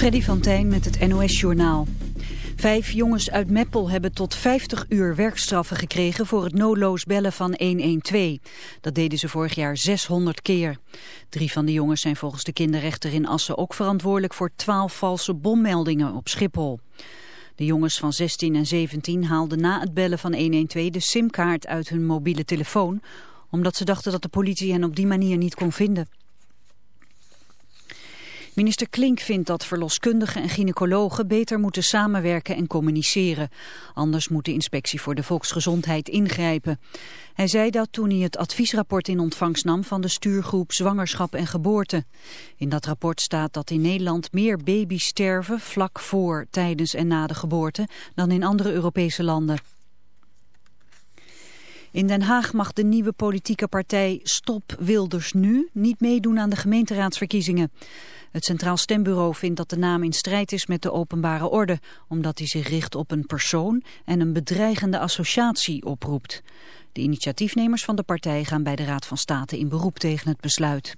Freddy van Tijn met het NOS-journaal. Vijf jongens uit Meppel hebben tot 50 uur werkstraffen gekregen voor het noodloos bellen van 112. Dat deden ze vorig jaar 600 keer. Drie van de jongens zijn volgens de kinderrechter in Assen ook verantwoordelijk voor 12 valse bommeldingen op Schiphol. De jongens van 16 en 17 haalden na het bellen van 112 de simkaart uit hun mobiele telefoon, omdat ze dachten dat de politie hen op die manier niet kon vinden. Minister Klink vindt dat verloskundigen en gynaecologen beter moeten samenwerken en communiceren. Anders moet de inspectie voor de volksgezondheid ingrijpen. Hij zei dat toen hij het adviesrapport in ontvangst nam van de stuurgroep Zwangerschap en Geboorte. In dat rapport staat dat in Nederland meer baby's sterven vlak voor, tijdens en na de geboorte dan in andere Europese landen. In Den Haag mag de nieuwe politieke partij Stop Wilders Nu niet meedoen aan de gemeenteraadsverkiezingen. Het Centraal Stembureau vindt dat de naam in strijd is met de openbare orde, omdat hij zich richt op een persoon en een bedreigende associatie oproept. De initiatiefnemers van de partij gaan bij de Raad van State in beroep tegen het besluit.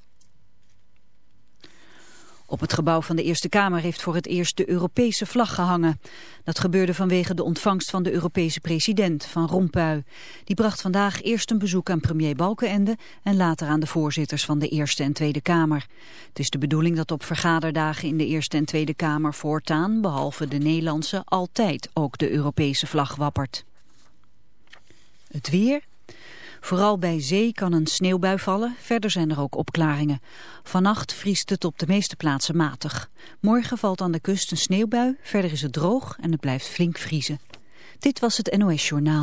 Op het gebouw van de Eerste Kamer heeft voor het eerst de Europese vlag gehangen. Dat gebeurde vanwege de ontvangst van de Europese president, Van Rompuy. Die bracht vandaag eerst een bezoek aan premier Balkenende en later aan de voorzitters van de Eerste en Tweede Kamer. Het is de bedoeling dat op vergaderdagen in de Eerste en Tweede Kamer voortaan, behalve de Nederlandse, altijd ook de Europese vlag wappert. Het weer... Vooral bij zee kan een sneeuwbui vallen, verder zijn er ook opklaringen. Vannacht vriest het op de meeste plaatsen matig. Morgen valt aan de kust een sneeuwbui, verder is het droog en het blijft flink vriezen. Dit was het NOS Journaal.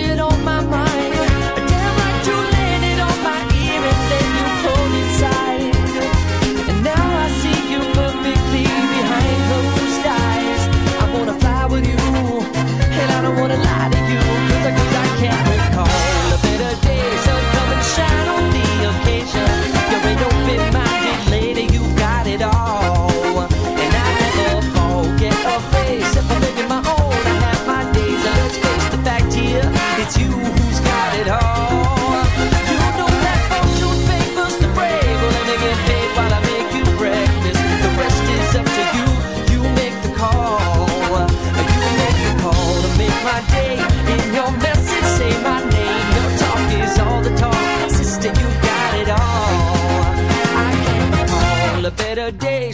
landed on my mind,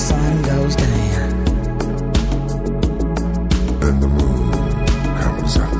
sun goes down. And the moon comes up.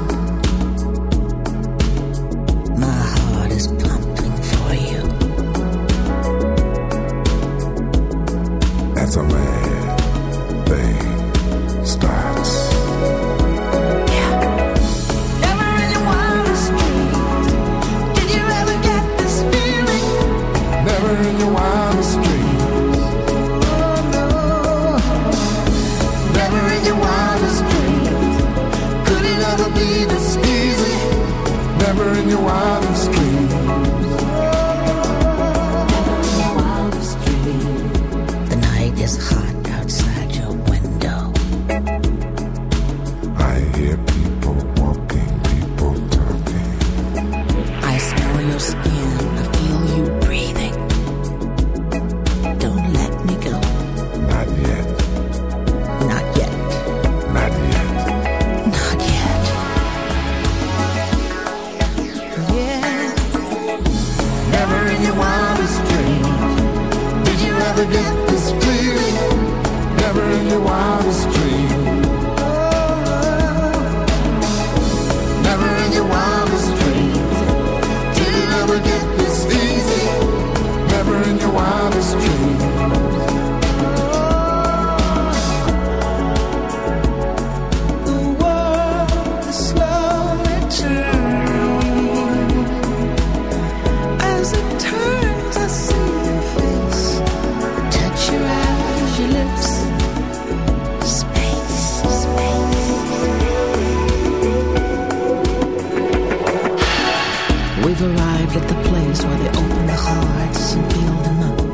arrived at the place where they open the hearts and peel them up.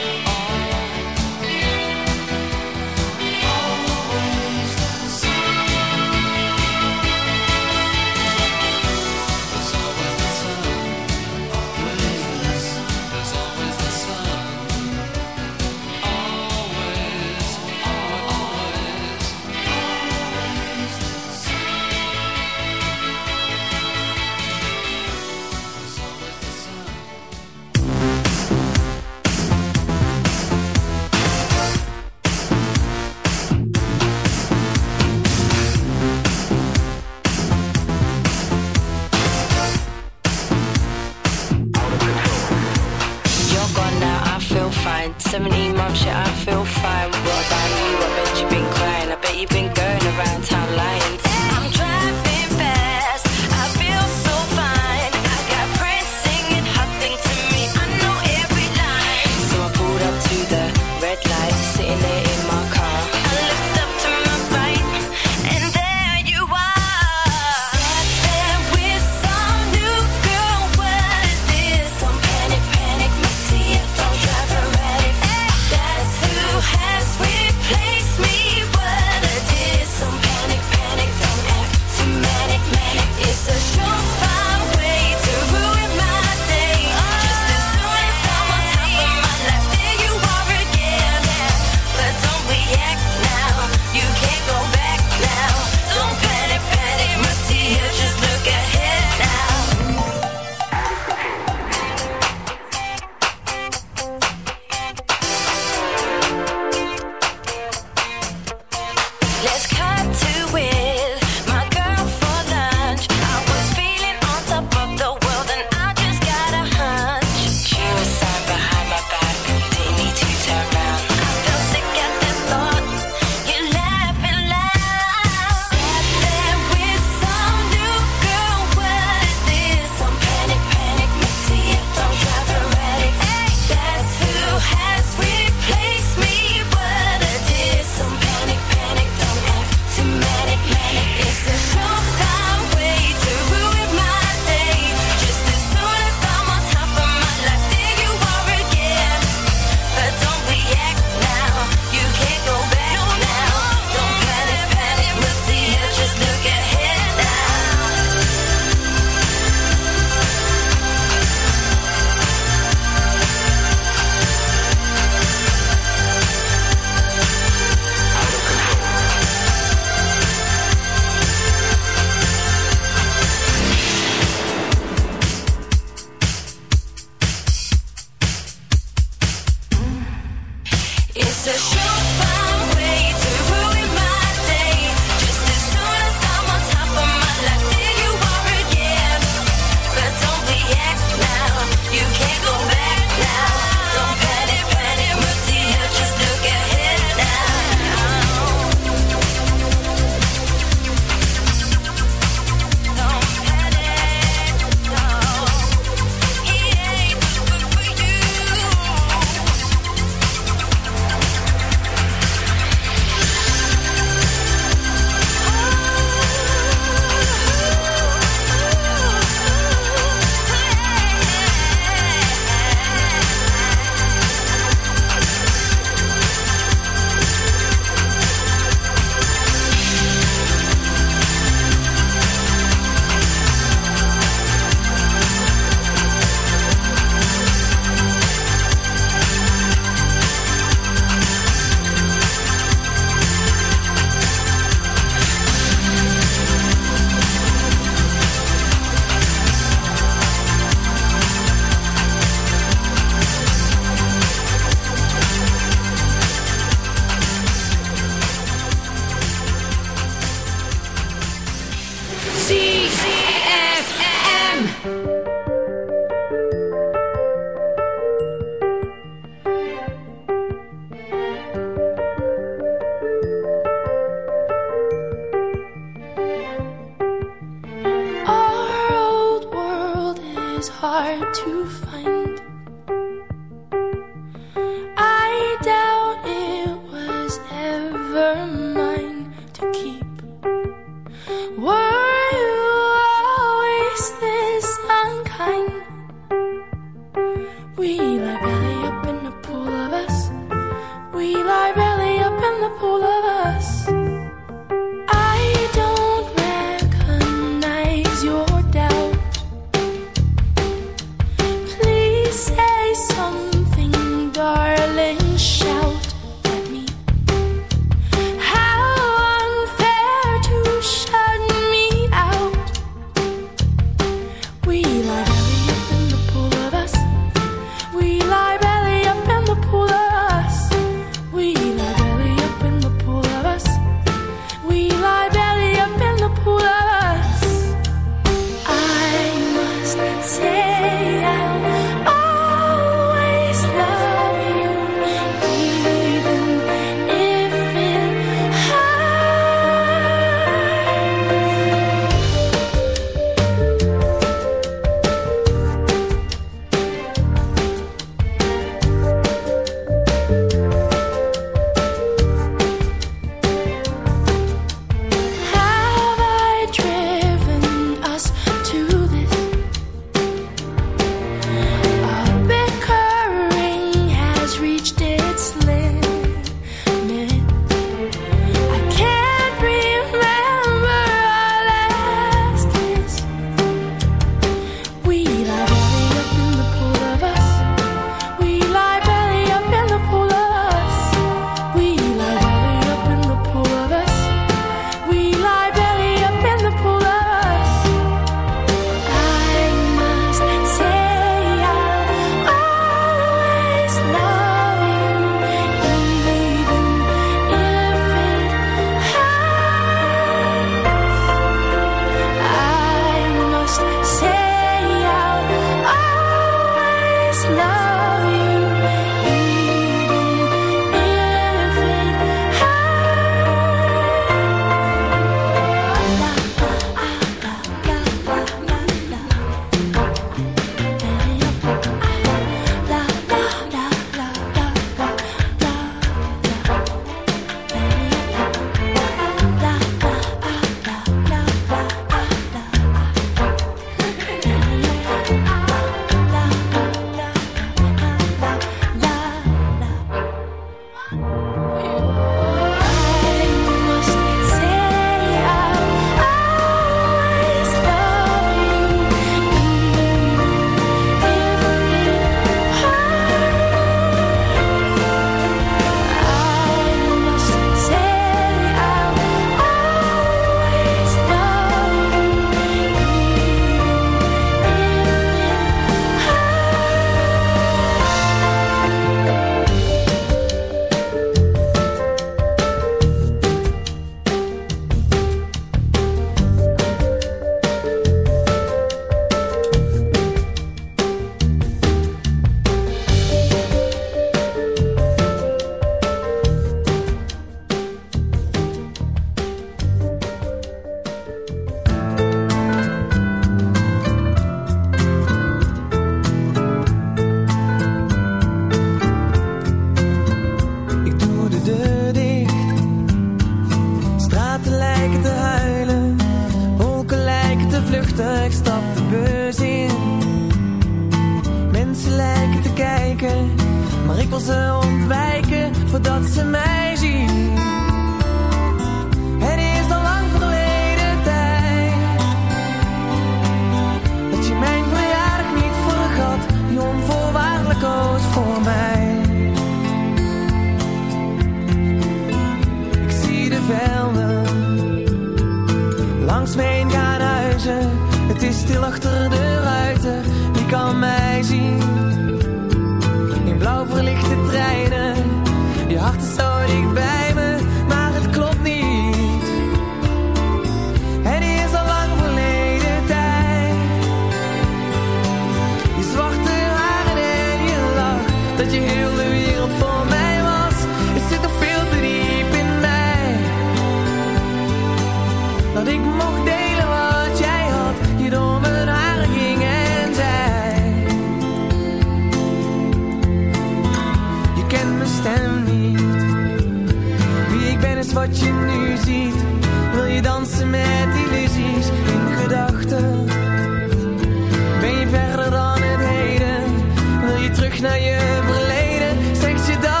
naar je verleden, zegt je dat?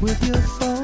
With your photograph,